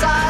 side.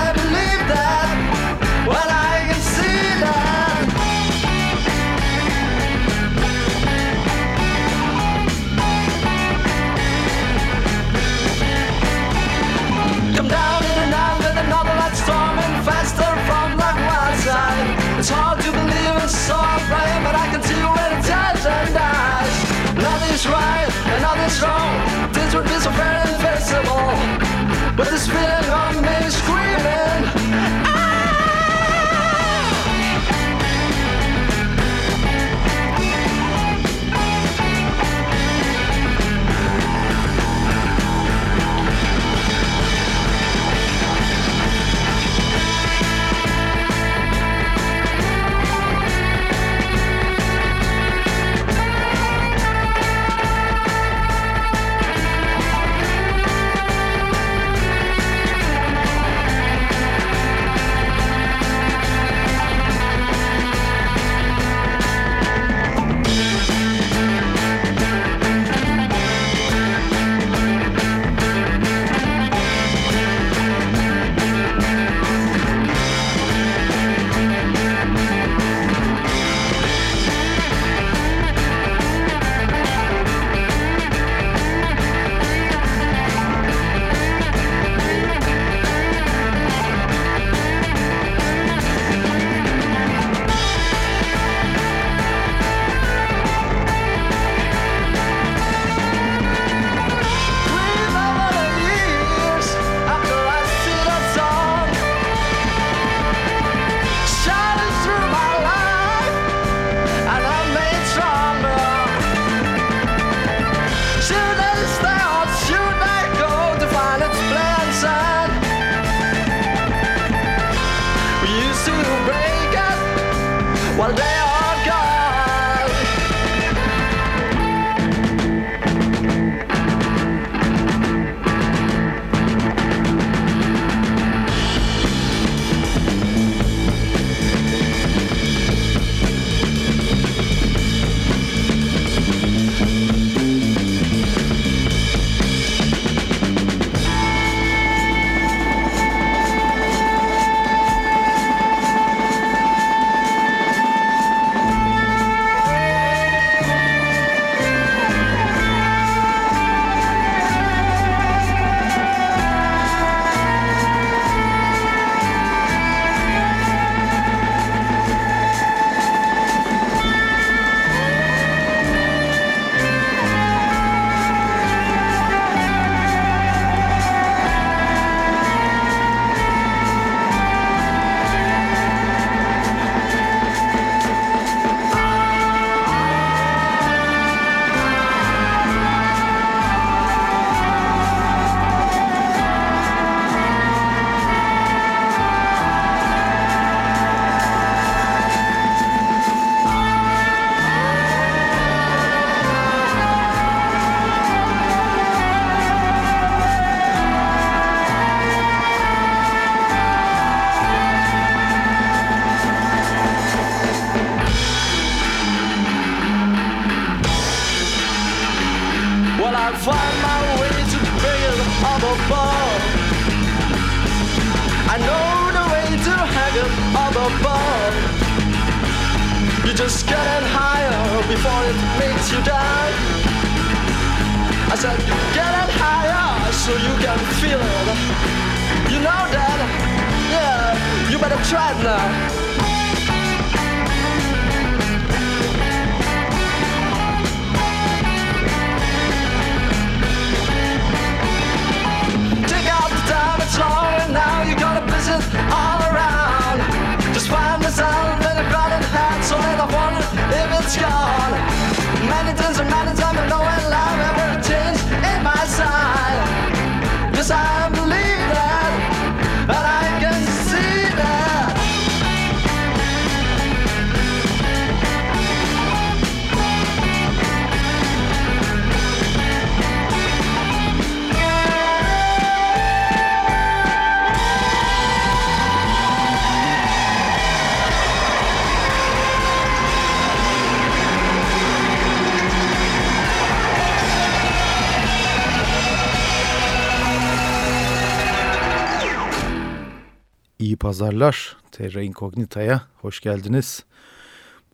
Terra Incognita'ya hoş geldiniz.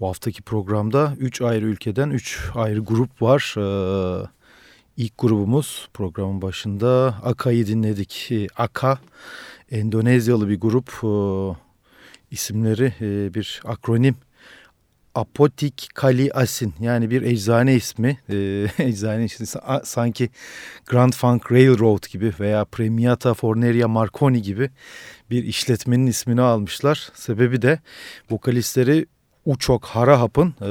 Bu haftaki programda 3 ayrı ülkeden 3 ayrı grup var. Ee, ilk grubumuz programın başında Aka'yı dinledik. Ee, Aka, Endonezyalı bir grup. Ee, isimleri e, bir akronim. Apotik Kali Asin yani bir eczane ismi. Ee, eczane ismi sanki Grand Funk Railroad gibi veya Premiata Forneria Marconi gibi bir işletmenin ismini almışlar. Sebebi de vokalistleri Uçok Harahap'ın e,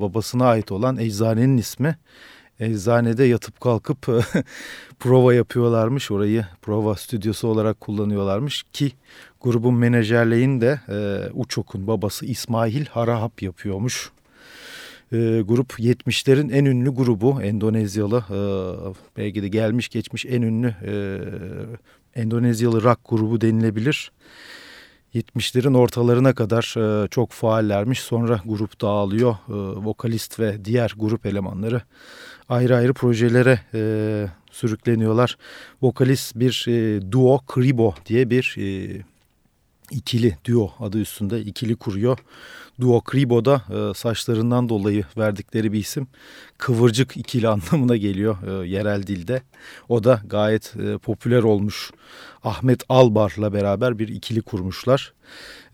babasına ait olan eczanenin ismi. Eczanede yatıp kalkıp prova yapıyorlarmış. Orayı prova stüdyosu olarak kullanıyorlarmış ki grubun menajerliğini de e, Uçok'un babası İsmail Harahap yapıyormuş. E, grup 70'lerin en ünlü grubu Endonezyalı e, belki de gelmiş geçmiş en ünlü e, Endonezyalı rock grubu denilebilir. 70'lerin ortalarına kadar e, çok faallermiş. Sonra grup dağılıyor. E, vokalist ve diğer grup elemanları ayrı ayrı projelere e, sürükleniyorlar. Vokalist bir e, duo Kribo diye bir e, ikili duo adı üstünde ikili kuruyor. Duo Kribo'da e, saçlarından dolayı verdikleri bir isim kıvırcık ikili anlamına geliyor e, yerel dilde. O da gayet e, popüler olmuş. Ahmet Albar'la beraber bir ikili kurmuşlar.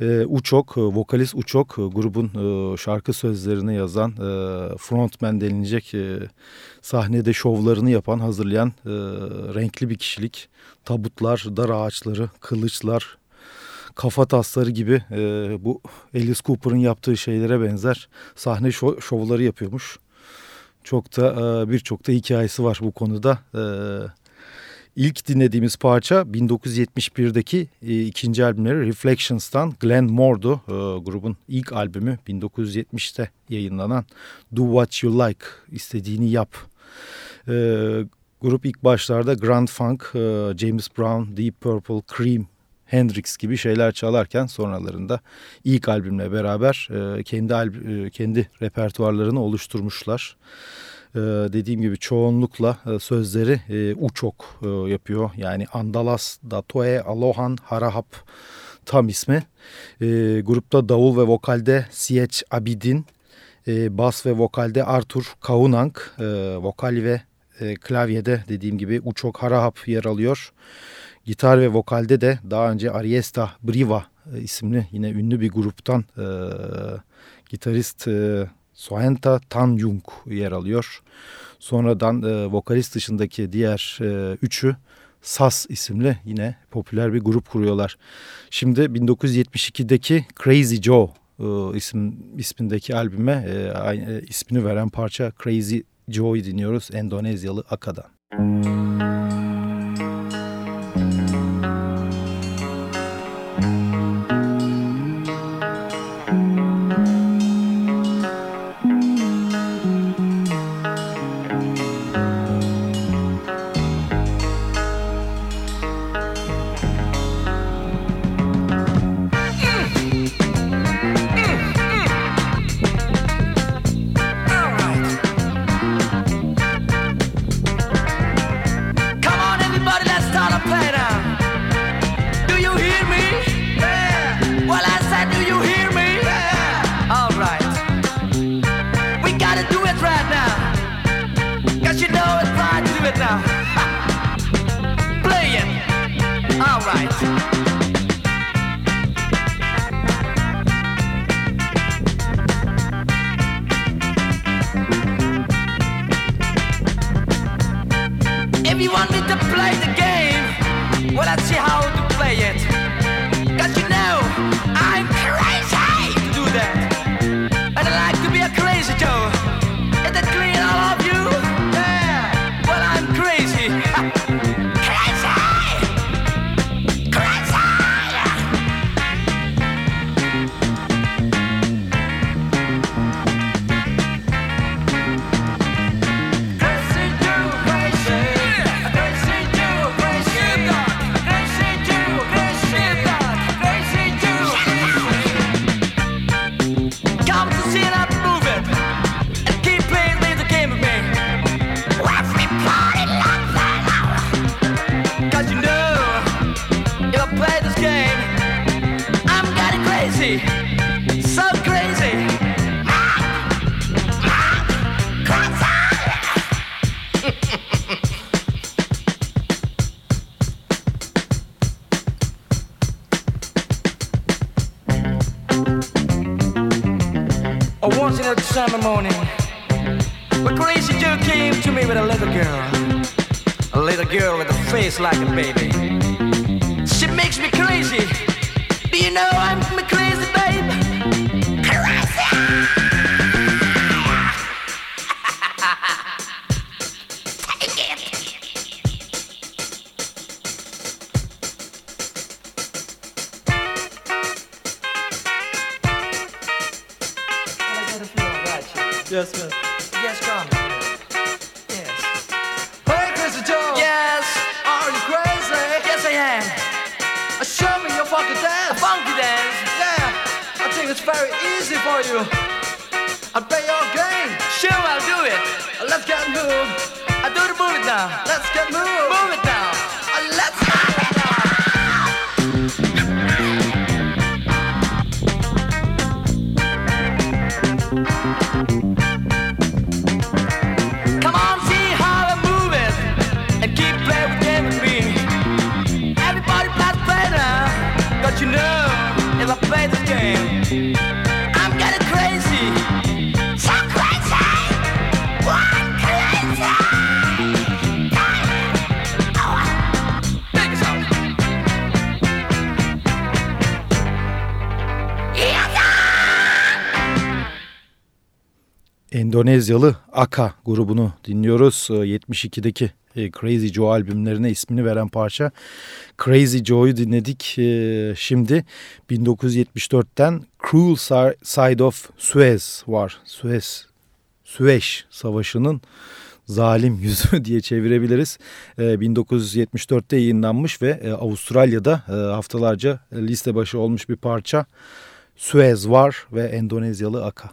E, Uçok, e, vokalist Uçok e, grubun e, şarkı sözlerini yazan e, frontman denilecek e, sahnede şovlarını yapan, hazırlayan e, renkli bir kişilik. Tabutlar, dar ağaçları, kılıçlar, kafa tasları gibi e, bu Alice Cooper'ın yaptığı şeylere benzer sahne şov, şovları yapıyormuş. Çok da e, birçok da hikayesi var bu konuda. E, ilk dinlediğimiz parça 1971'deki e, ikinci albümleri Reflections'tan Glenn Moore'du. E, grubun ilk albümü 1970'te yayınlanan Do What You Like istediğini yap. E, grup ilk başlarda Grand Funk, e, James Brown, Deep Purple, Cream Hendrix gibi şeyler çalarken sonralarında ilk albümle beraber e, kendi e, kendi repertuarlarını oluşturmuşlar. E, dediğim gibi çoğunlukla e, sözleri e, Uçok e, yapıyor. Yani Andalas, Datoe, Alohan, Harahap tam ismi. E, grupta davul ve vokalde Siyeç Abidin, e, bas ve vokalde Arthur Kaunang, e, vokal ve e, klavyede dediğim gibi Uçok Harahap yer alıyor. Gitar ve vokalde de daha önce Ariesta Briva e, isimli yine ünlü bir gruptan e, gitarist e, Soenta Tan Jung yer alıyor. Sonradan e, vokalist dışındaki diğer e, üçü SAS isimli yine popüler bir grup kuruyorlar. Şimdi 1972'deki Crazy Joe e, isim ismindeki albüme e, e, ismini veren parça Crazy Joe'yu dinliyoruz Endonezyalı Aka'dan. Müzik right. Yes, man. Yes, come. Yes. Hey, Crazy Joe. Yes. Are you crazy? Yes, I am. Uh, Show me your A dance. funky dance. Yeah, I think it's very easy for you. I'll play your game. Sure, I'll do it. Let's get moved. I do the move it now. Let's get moved. Move it now. Yeah. Endonezyalı Aka grubunu dinliyoruz. Ee, 72'deki e, Crazy Joe albümlerine ismini veren parça Crazy Joe'yu dinledik. Ee, Şimdi 1974'ten Cruel Si- Side of Suez var. Suez, Süveyş Savaşı'nın zalim yüzü diye çevirebiliriz. Ee, 1974'te yayınlanmış ve e, Avustralya'da e, haftalarca liste başı olmuş bir parça. Suez var ve Endonezyalı Aka.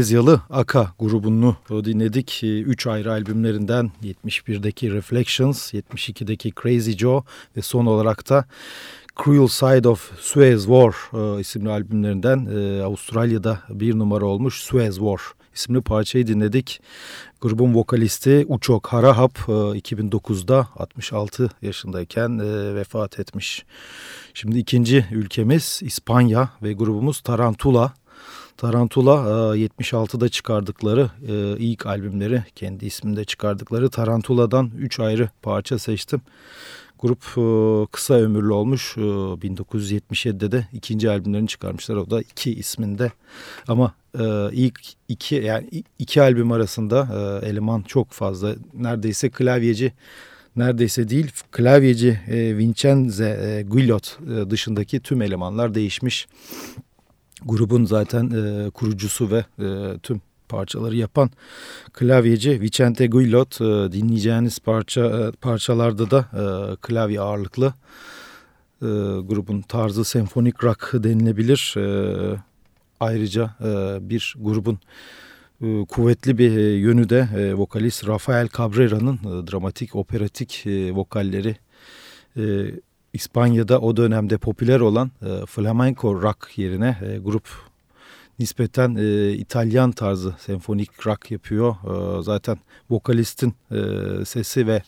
Endonezyalı Aka grubunu dinledik. Üç ayrı albümlerinden 71'deki Reflections, 72'deki Crazy Joe ve son olarak da Cruel Side of Suez War e, isimli albümlerinden e, Avustralya'da bir numara olmuş Suez War isimli parçayı dinledik. Grubun vokalisti Uçok Harahap e, 2009'da 66 yaşındayken e, vefat etmiş. Şimdi ikinci ülkemiz İspanya ve grubumuz Tarantula. Tarantula 76'da e, çıkardıkları e, ilk albümleri kendi isminde çıkardıkları Tarantula'dan 3 ayrı parça seçtim. Grup e, kısa ömürlü olmuş 1977'de de ikinci albümlerini çıkarmışlar. O da iki isminde. Ama ilk iki yani iki albüm arasında eleman çok fazla. Neredeyse klavyeci neredeyse değil klavyeci Vincenze Guillot dışındaki tüm elemanlar değişmiş grubun zaten e, kurucusu ve e, tüm parçaları yapan klavyeci Vicente Guillot e, dinleyeceğiniz parça e, parçalarda da e, klavye ağırlıklı e, grubun tarzı senfonik rock denilebilir. E, ayrıca e, bir grubun e, kuvvetli bir e, yönü de e, vokalist Rafael Cabrera'nın e, dramatik operatik e, vokalleri e, İspanya'da o dönemde popüler olan e, flamenco rock yerine e, grup nispeten e, İtalyan tarzı senfonik rock yapıyor. E, zaten vokalistin e, sesi ve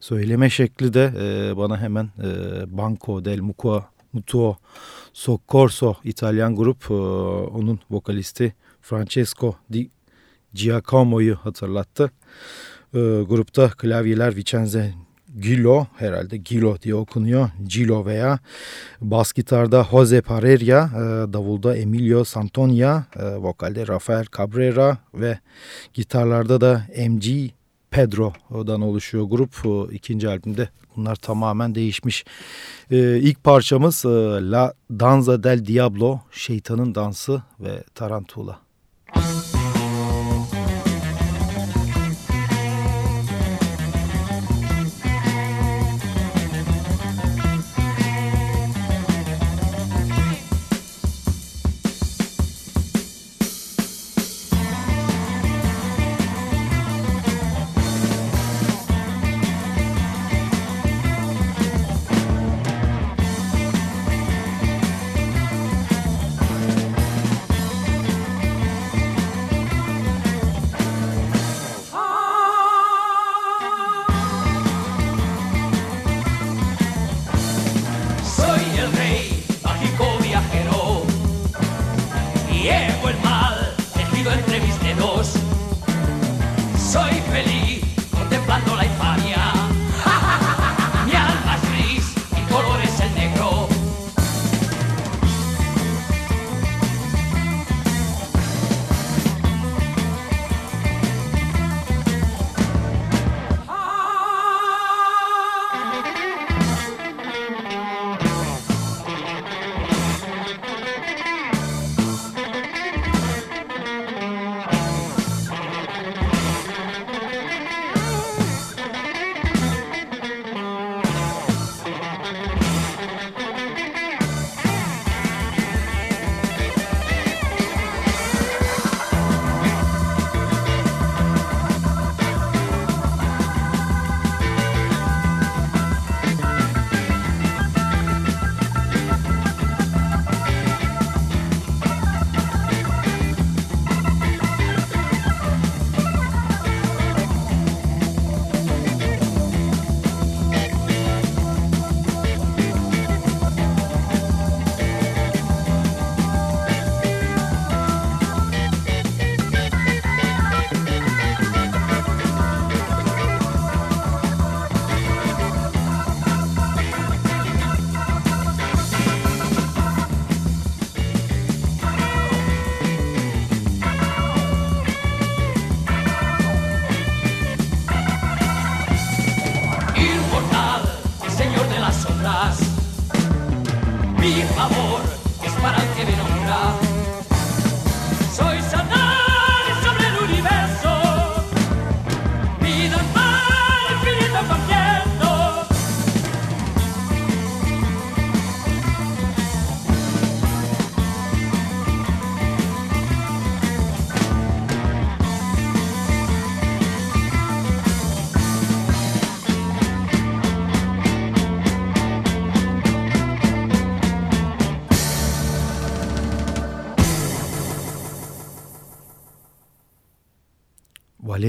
söyleme şekli de e, bana hemen e, Banco del Mutuo, Mutuo Soccorso İtalyan grup e, onun vokalisti Francesco Di Giacomo'yu hatırlattı. E, grupta klavyeler Vicenze Gilo herhalde Gilo diye okunuyor. Gilo veya bas gitarda Jose Pareria, e, davulda Emilio Santonia, e, vokalde Rafael Cabrera ve gitarlarda da MG Pedro'dan oluşuyor grup. E, ikinci albümde bunlar tamamen değişmiş. İlk parçamız La Danza del Diablo, Şeytanın Dansı ve Tarantula.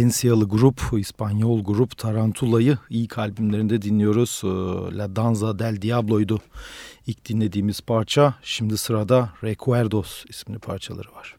Valencialı grup, İspanyol grup Tarantula'yı ilk albümlerinde dinliyoruz. Ee, La Danza del Diablo'ydu ilk dinlediğimiz parça. Şimdi sırada Recuerdos isimli parçaları var.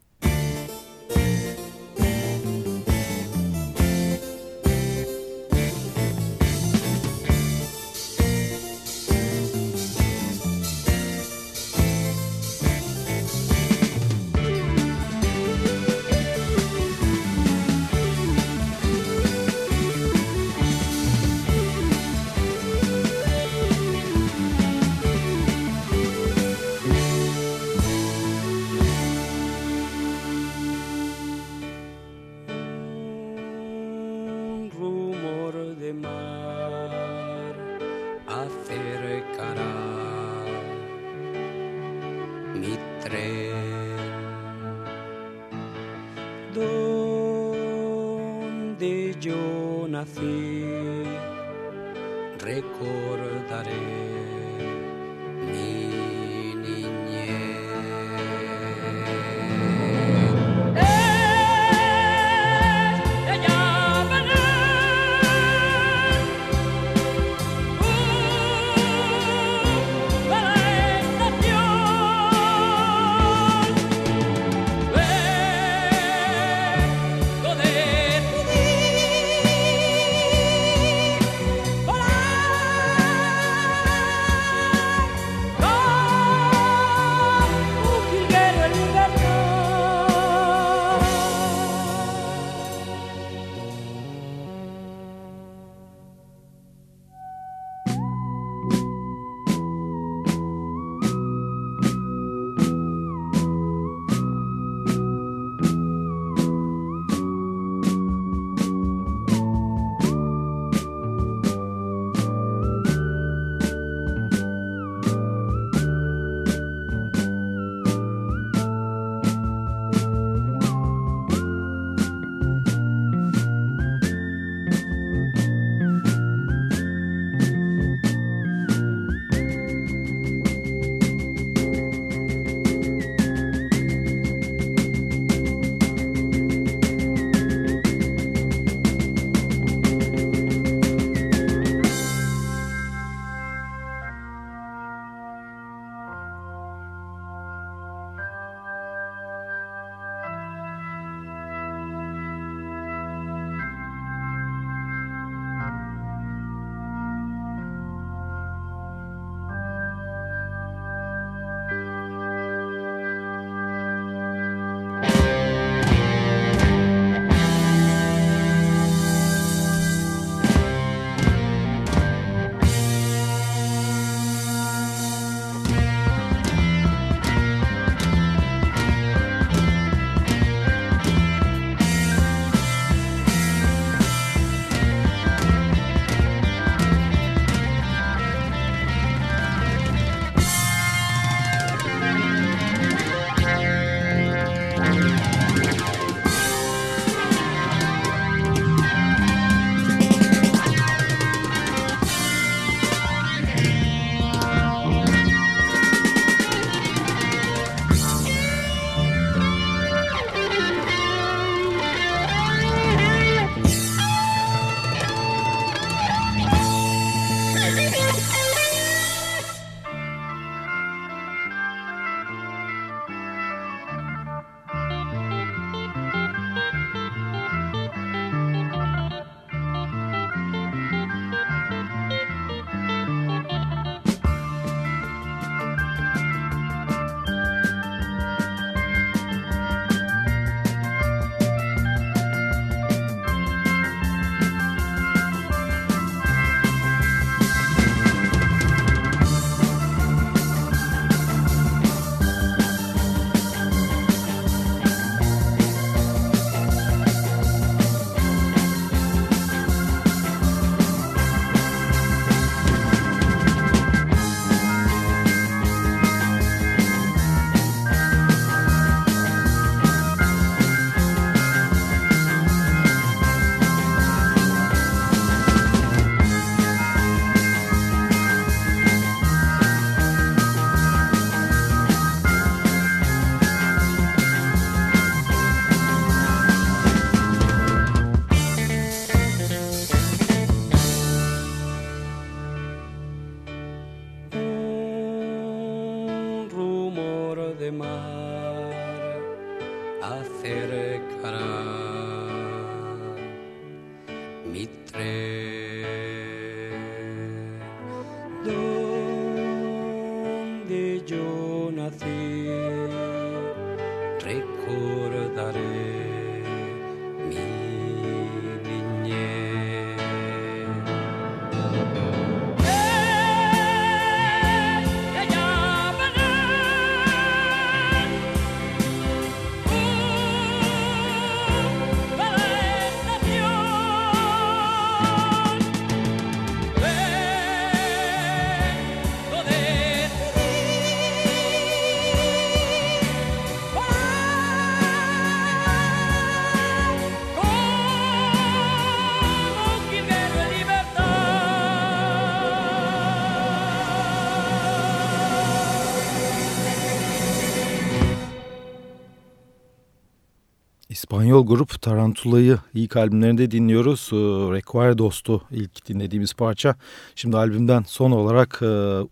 İspanyol grup Tarantula'yı ilk albümlerinde dinliyoruz. Ee, Require Dost'u ilk dinlediğimiz parça. Şimdi albümden son olarak e,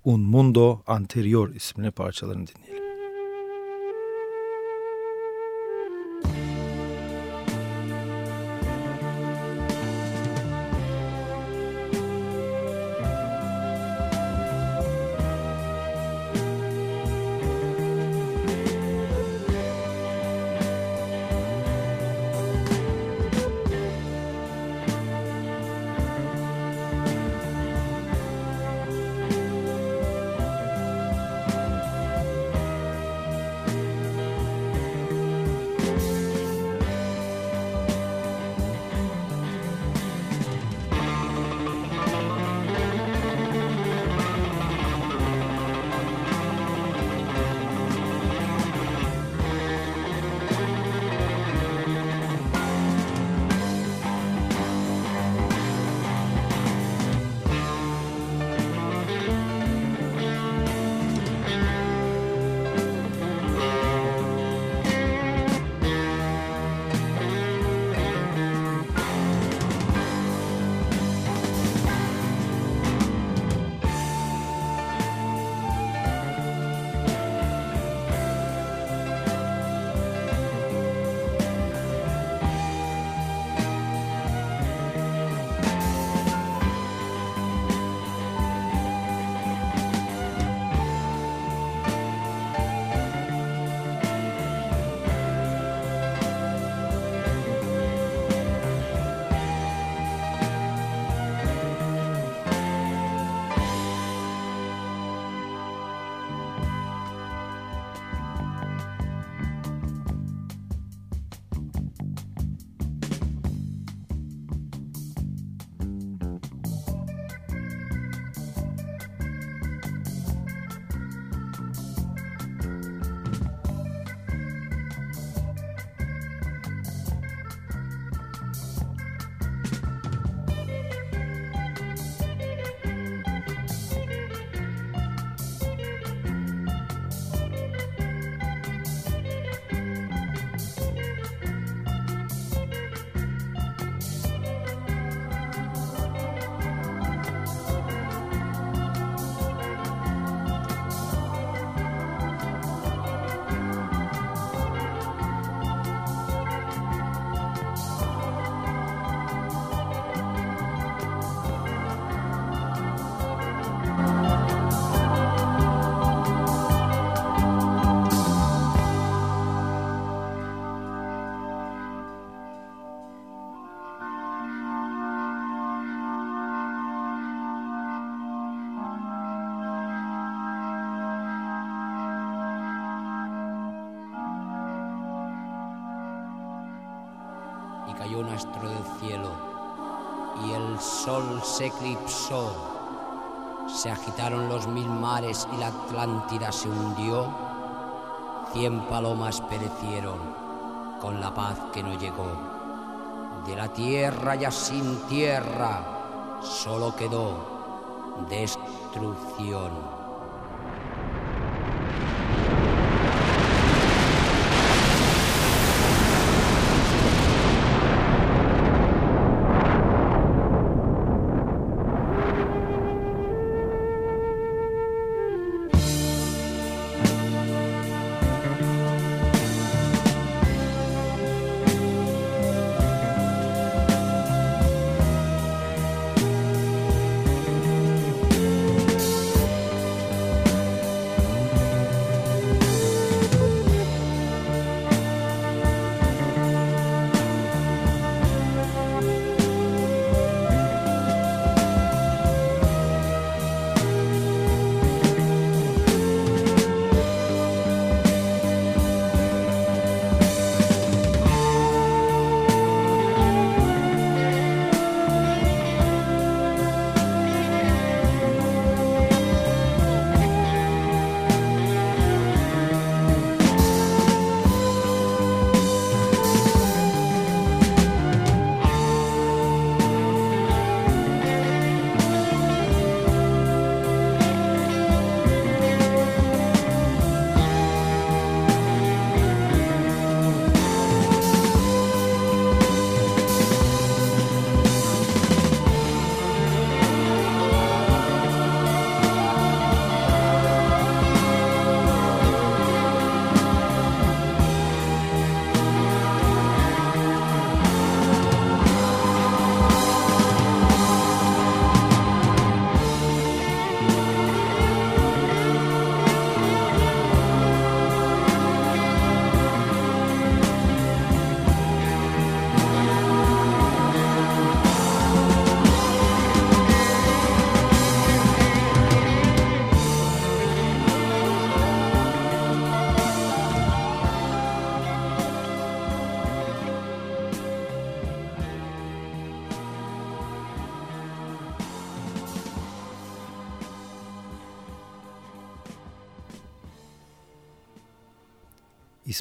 Un Mundo Anterior isimli parçalarını dinleyelim. Sol se eclipsó. Se agitaron los mil mares y la Atlántida se hundió. Cien palomas perecieron con la paz que no llegó. De la tierra ya sin tierra solo quedó destrucción.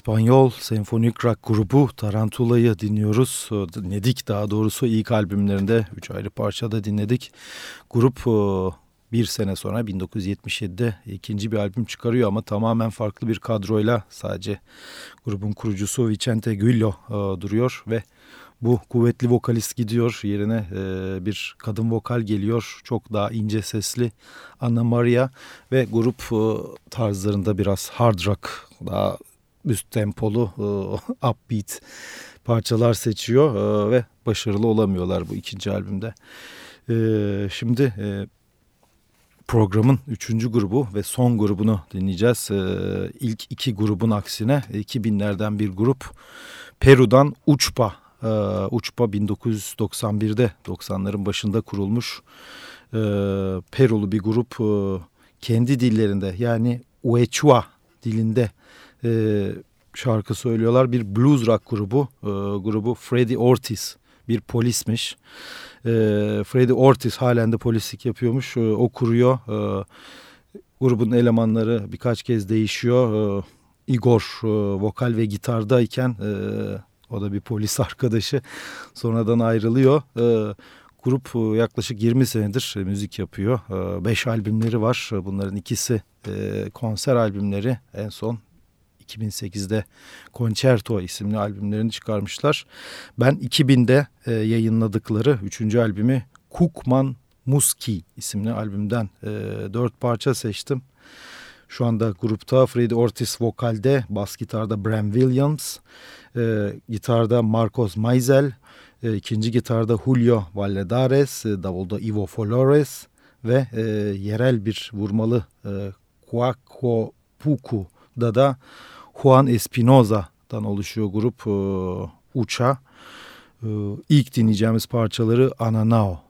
İspanyol senfonik rock grubu Tarantula'yı dinliyoruz. Dinledik daha doğrusu ilk albümlerinde üç ayrı parçada dinledik. Grup e, bir sene sonra 1977'de ikinci bir albüm çıkarıyor ama tamamen farklı bir kadroyla sadece grubun kurucusu Vicente Güllo e, duruyor ve bu kuvvetli vokalist gidiyor yerine e, bir kadın vokal geliyor çok daha ince sesli Anna Maria ve grup tarzlarında biraz hard rock daha üst tempolu e, upbeat parçalar seçiyor e, ve başarılı olamıyorlar bu ikinci albümde. E, şimdi e, programın üçüncü grubu ve son grubunu dinleyeceğiz. E, ilk iki grubun aksine 2000'lerden bir grup Peru'dan Uçpa. E, Uçpa 1991'de 90'ların başında kurulmuş e, Perulu bir grup e, kendi dillerinde yani Uechua dilinde e, şarkı söylüyorlar. Bir blues rock grubu. E, grubu Freddie Ortiz bir polismiş. E, Freddie Ortiz halen de polislik yapıyormuş. E, o kuruyor. E, grubun elemanları birkaç kez değişiyor. E, Igor e, vokal ve gitardayken e, o da bir polis arkadaşı sonradan ayrılıyor. E, grup e, yaklaşık 20 senedir müzik yapıyor. 5 e, albümleri var. Bunların ikisi e, konser albümleri. En son 2008'de Concerto isimli albümlerini çıkarmışlar. Ben 2000'de e, yayınladıkları 3. albümü Kukman Muski isimli albümden e, 4 parça seçtim. Şu anda grupta Freddie Ortiz vokalde, bas gitarda Bram Williams, e, gitarda Marcos Maizel, e, ikinci gitarda Julio Valladares, e, davulda Ivo Flores ve e, yerel bir vurmalı e, Cuaco Puku'da da Juan Espinoza'dan oluşuyor grup e, Uça. E, ilk dinleyeceğimiz parçaları Ananao.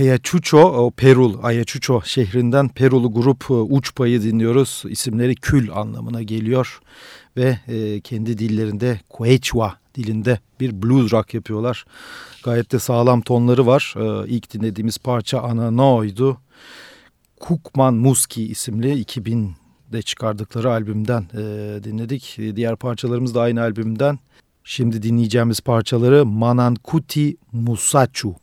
Ayacucho, Perul, Ayacucho şehrinden Perulu grup e, Uç Payı dinliyoruz. İsimleri kül anlamına geliyor ve e, kendi dillerinde Quechua dilinde bir blues rock yapıyorlar. Gayet de sağlam tonları var. E, ilk dinlediğimiz parça Anano'ydu. Kukman Muski isimli 2000'de çıkardıkları albümden dinledik. Diğer parçalarımız da aynı albümden. Şimdi dinleyeceğimiz parçaları Manankuti Musachu.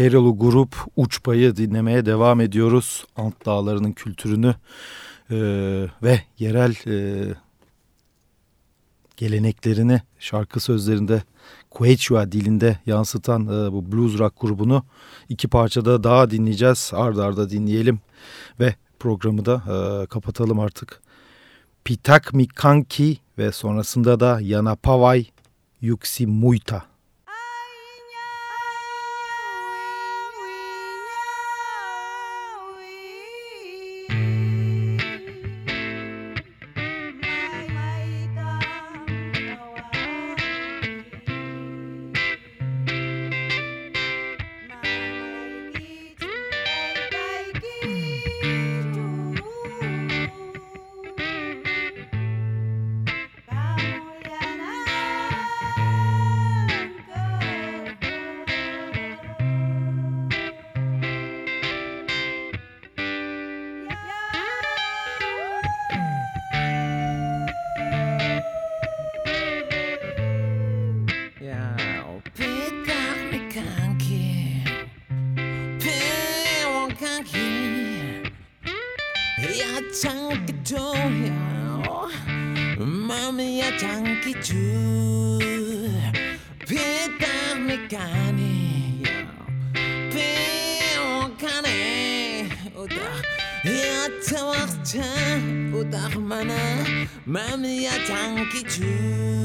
Perolu grup Uçpay'ı dinlemeye devam ediyoruz. Ant Dağları'nın kültürünü e, ve yerel e, geleneklerini şarkı sözlerinde Quechua dilinde yansıtan e, bu blues rock grubunu iki parçada daha dinleyeceğiz. Arda arda dinleyelim ve programı da e, kapatalım artık. Pitak Mikanki ve sonrasında da Yanapavay Yuksi Yankee too. Pita me cani. Pio cani. Uta. Yatta wachta. Uta mana. Mami ya Yankee.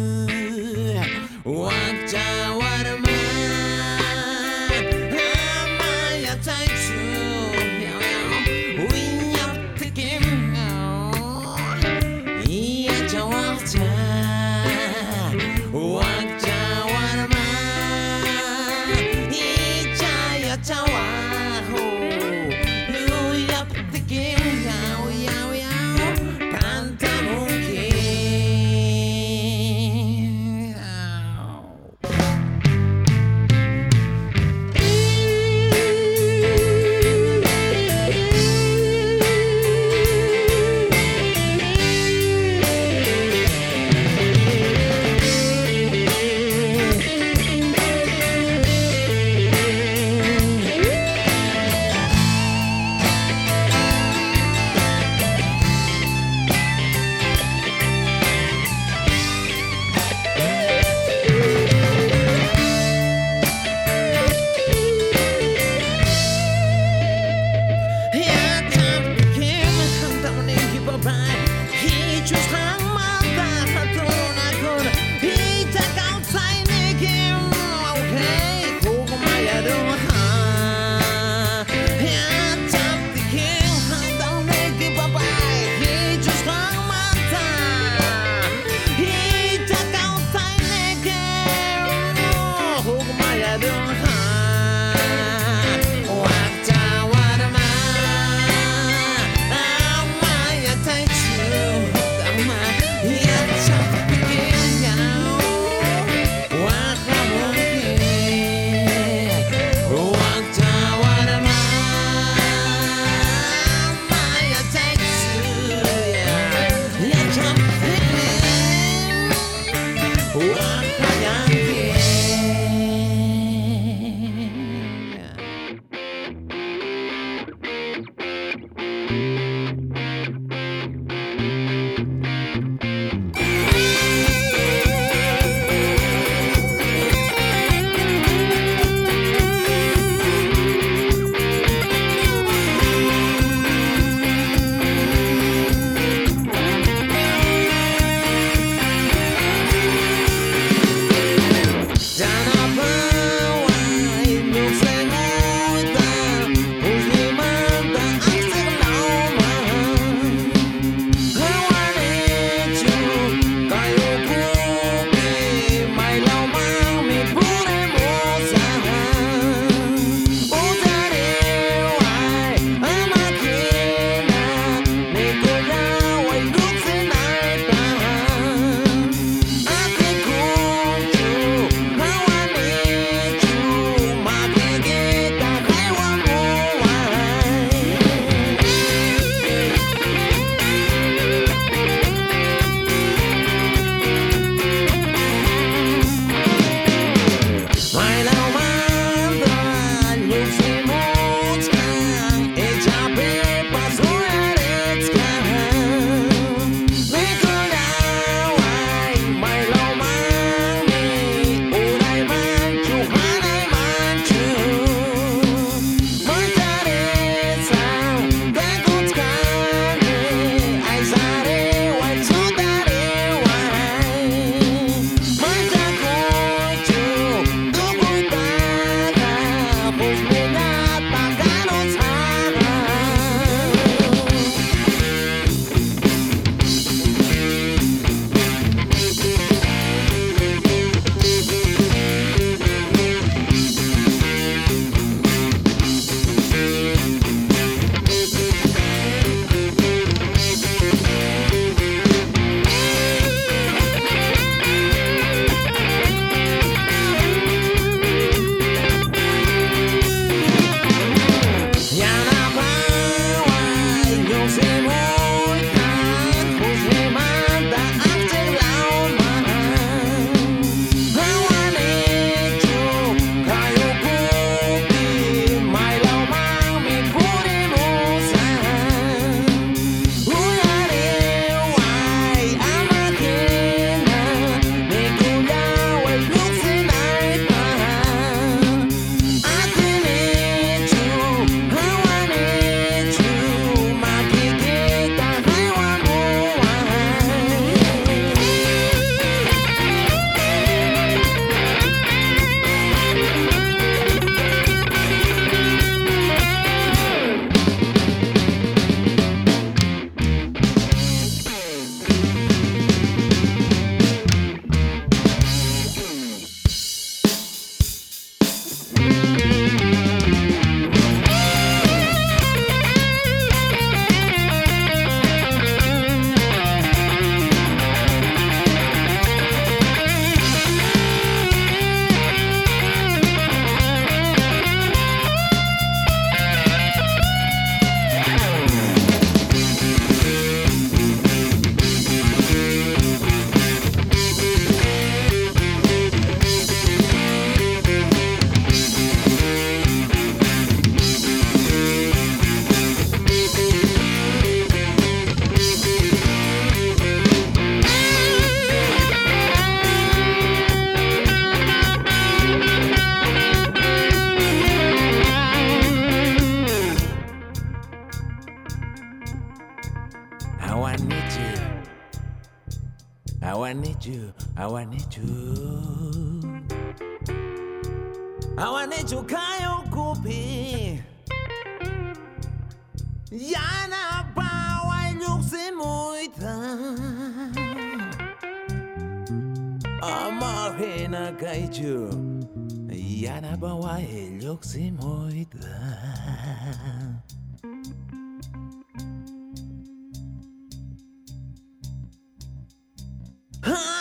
Nousen moitan na kaiju Yanabawa eloksin moitan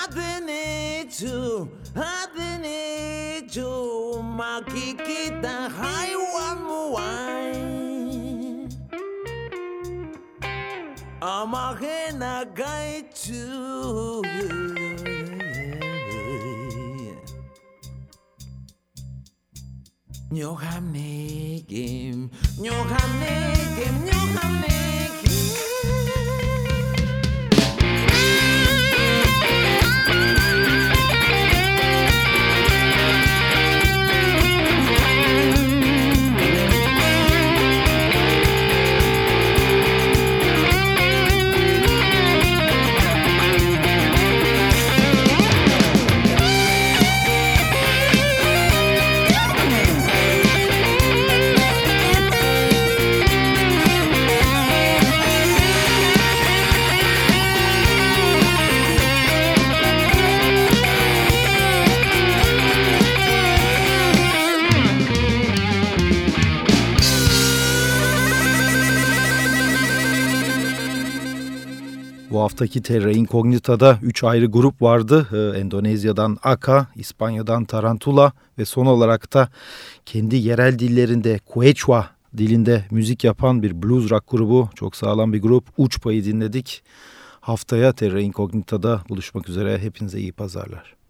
Adenichu, adenichu, makikita haiwan muai আমাকে নাগাইছু Nyoham negim, nyoham negim, nyoham negim haftaki Terra Incognita'da 3 ayrı grup vardı. Ee, Endonezya'dan Aka, İspanya'dan Tarantula ve son olarak da kendi yerel dillerinde Quechua dilinde müzik yapan bir blues rock grubu. Çok sağlam bir grup. Uç payı dinledik. Haftaya Terra Incognita'da buluşmak üzere. Hepinize iyi pazarlar.